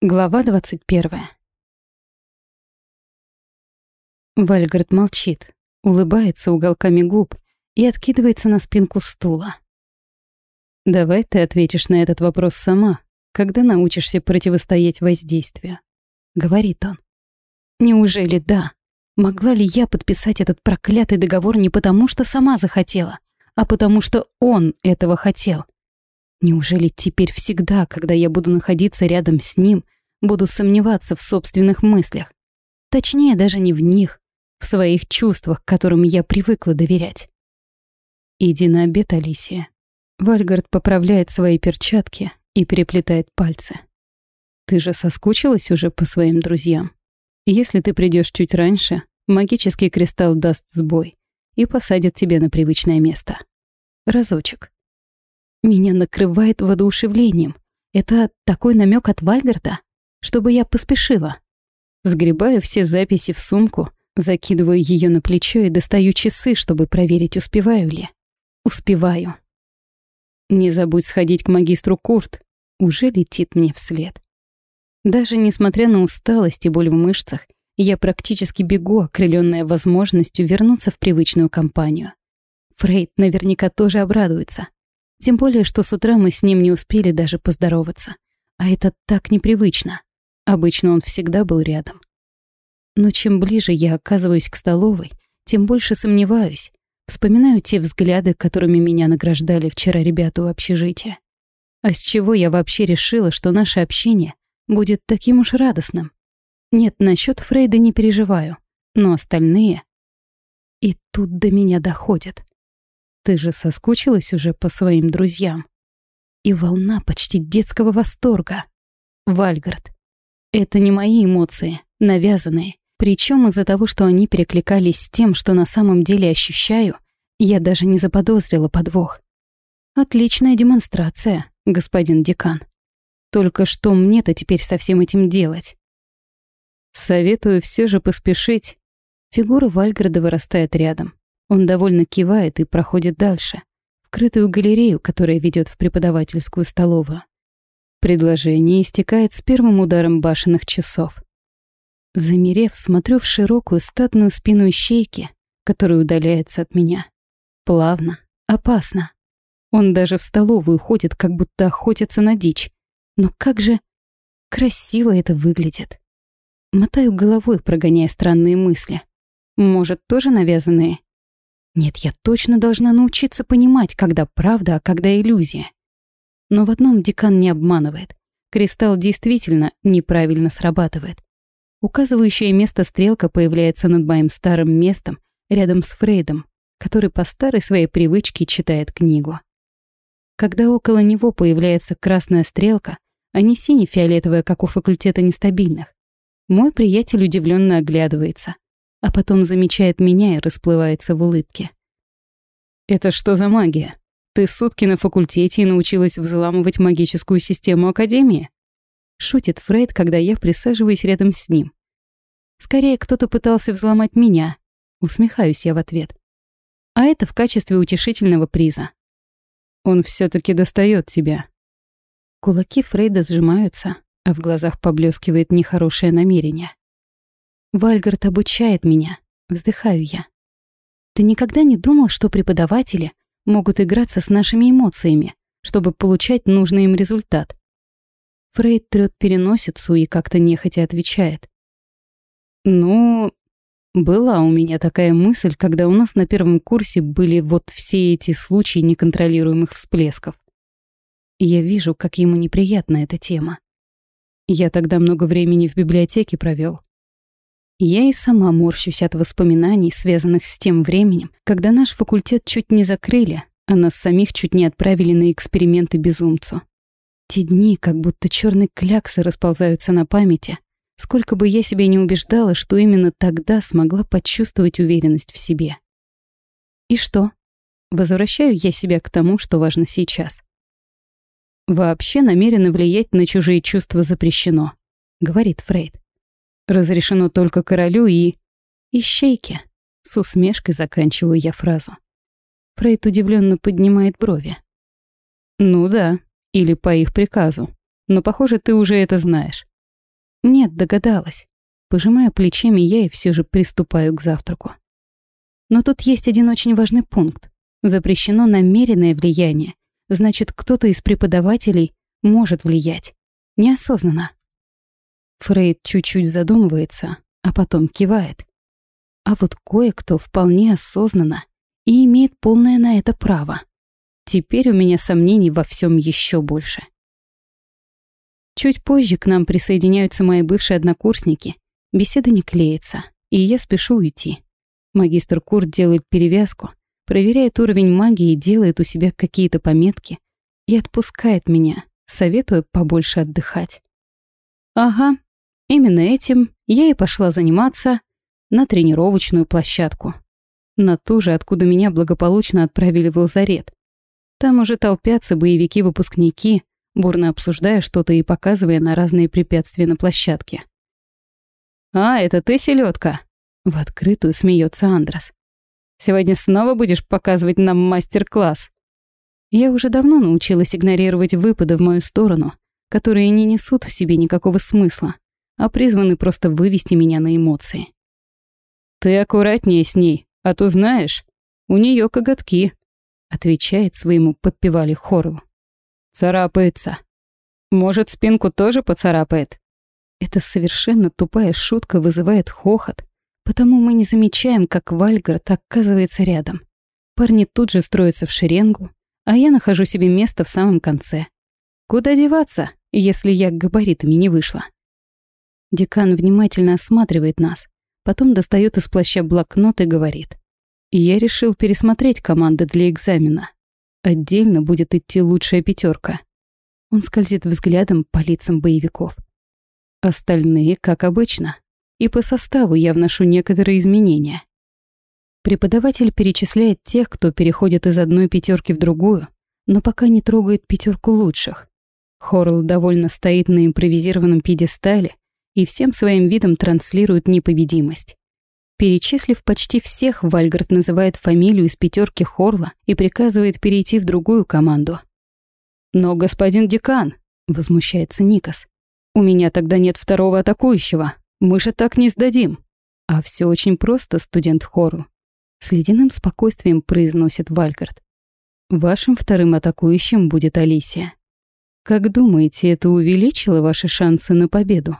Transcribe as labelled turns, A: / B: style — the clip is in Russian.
A: Глава 21. Вальгард молчит, улыбается уголками губ и откидывается на спинку стула. «Давай ты ответишь на этот вопрос сама, когда научишься противостоять воздействию», — говорит он. «Неужели да? Могла ли я подписать этот проклятый договор не потому, что сама захотела, а потому что он этого хотел?» Неужели теперь всегда, когда я буду находиться рядом с ним, буду сомневаться в собственных мыслях? Точнее, даже не в них, в своих чувствах, которым я привыкла доверять. «Иди на обед, Алисия». Вальгард поправляет свои перчатки и переплетает пальцы. «Ты же соскучилась уже по своим друзьям? Если ты придешь чуть раньше, магический кристалл даст сбой и посадит тебя на привычное место. Разочек. Меня накрывает воодушевлением. Это такой намек от Вальгарда, чтобы я поспешила. Сгребаю все записи в сумку, закидываю ее на плечо и достаю часы, чтобы проверить, успеваю ли. Успеваю. Не забудь сходить к магистру Курт. Уже летит мне вслед. Даже несмотря на усталость и боль в мышцах, я практически бегу, окрыленная возможностью вернуться в привычную компанию. Фрейд наверняка тоже обрадуется. Тем более, что с утра мы с ним не успели даже поздороваться. А это так непривычно. Обычно он всегда был рядом. Но чем ближе я оказываюсь к столовой, тем больше сомневаюсь. Вспоминаю те взгляды, которыми меня награждали вчера ребята у общежития. А с чего я вообще решила, что наше общение будет таким уж радостным? Нет, насчет Фрейда не переживаю, но остальные... И тут до меня доходит. Ты же соскучилась уже по своим друзьям. И волна почти детского восторга. Вальгард. Это не мои эмоции, навязанные. Причем из-за того, что они перекликались с тем, что на самом деле ощущаю, я даже не заподозрила подвох. Отличная демонстрация, господин декан. Только что мне-то теперь со всем этим делать? Советую все же поспешить. Фигура Вальгарда вырастает рядом. Он довольно кивает и проходит дальше, в крытую галерею, которая ведет в преподавательскую столовую. Предложение истекает с первым ударом башенных часов. Замерев, смотрю в широкую статную спину ищейки, которая удаляется от меня. Плавно, опасно. Он даже в столовую ходит, как будто охотится на дичь. Но как же красиво это выглядит. Мотаю головой, прогоняя странные мысли. Может, тоже навязанные? Нет, я точно должна научиться понимать, когда правда, а когда иллюзия. Но в одном декан не обманывает. Кристалл действительно неправильно срабатывает. Указывающая место стрелка появляется над моим старым местом, рядом с Фрейдом, который по старой своей привычке читает книгу. Когда около него появляется красная стрелка, а не сине-фиолетовая, как у факультета нестабильных, мой приятель удивленно оглядывается — а потом замечает меня и расплывается в улыбке. «Это что за магия? Ты сутки на факультете и научилась взламывать магическую систему Академии?» Шутит Фрейд, когда я присаживаюсь рядом с ним. «Скорее, кто-то пытался взломать меня», — усмехаюсь я в ответ. «А это в качестве утешительного приза». «Он все таки достает тебя». Кулаки Фрейда сжимаются, а в глазах поблескивает нехорошее намерение. Вальгард обучает меня, вздыхаю я. Ты никогда не думал, что преподаватели могут играться с нашими эмоциями, чтобы получать нужный им результат? Фрейд трёт переносицу и как-то нехотя отвечает. Ну, была у меня такая мысль, когда у нас на первом курсе были вот все эти случаи неконтролируемых всплесков. Я вижу, как ему неприятна эта тема. Я тогда много времени в библиотеке провел. Я и сама морщусь от воспоминаний, связанных с тем временем, когда наш факультет чуть не закрыли, а нас самих чуть не отправили на эксперименты безумцу. Те дни, как будто черные кляксы расползаются на памяти, сколько бы я себя не убеждала, что именно тогда смогла почувствовать уверенность в себе. И что? Возвращаю я себя к тому, что важно сейчас. «Вообще намеренно влиять на чужие чувства запрещено», — говорит Фрейд. Разрешено только королю и... Ищейке. С усмешкой заканчиваю я фразу. Фрейд удивленно поднимает брови. Ну да, или по их приказу. Но, похоже, ты уже это знаешь. Нет, догадалась. Пожимая плечами, я и все же приступаю к завтраку. Но тут есть один очень важный пункт. Запрещено намеренное влияние. Значит, кто-то из преподавателей может влиять. Неосознанно. Фрейд чуть-чуть задумывается, а потом кивает. А вот кое-кто вполне осознанно и имеет полное на это право. Теперь у меня сомнений во всем еще больше. Чуть позже к нам присоединяются мои бывшие однокурсники. Беседа не клеится, и я спешу уйти. Магистр Курт делает перевязку, проверяет уровень магии и делает у себя какие-то пометки и отпускает меня, советуя побольше отдыхать. Ага, именно этим я и пошла заниматься на тренировочную площадку. На ту же, откуда меня благополучно отправили в лазарет. Там уже толпятся боевики-выпускники, бурно обсуждая что-то и показывая на разные препятствия на площадке. «А, это ты, селедка? В открытую смеется Андрес. «Сегодня снова будешь показывать нам мастер-класс?» Я уже давно научилась игнорировать выпады в мою сторону, которые не несут в себе никакого смысла, а призваны просто вывести меня на эмоции. «Ты аккуратнее с ней, а то знаешь, у нее коготки», отвечает своему подпевали Хорл. «Царапается. Может, спинку тоже поцарапает?» Эта совершенно тупая шутка вызывает хохот, потому мы не замечаем, как Вальгард оказывается рядом. Парни тут же строятся в шеренгу, а я нахожу себе место в самом конце. Куда деваться, если я габаритами не вышла? Декан внимательно осматривает нас, потом достает из плаща блокнот и говорит. Я решил пересмотреть команды для экзамена. Отдельно будет идти лучшая пятерка. Он скользит взглядом по лицам боевиков. Остальные, как обычно. И по составу я вношу некоторые изменения. Преподаватель перечисляет тех, кто переходит из одной пятерки в другую, но пока не трогает пятерку лучших. Хорл довольно стоит на импровизированном пьедестале и всем своим видом транслирует непобедимость. Перечислив почти всех, Вальгард называет фамилию из пятерки Хорла и приказывает перейти в другую команду. «Но, господин декан», — возмущается Никас, «у меня тогда нет второго атакующего. Мы же так не сдадим». А все очень просто, студент Хорл. С ледяным спокойствием произносит Вальгард. Вашим вторым атакующим будет Алисия. Как думаете, это увеличило ваши шансы на победу?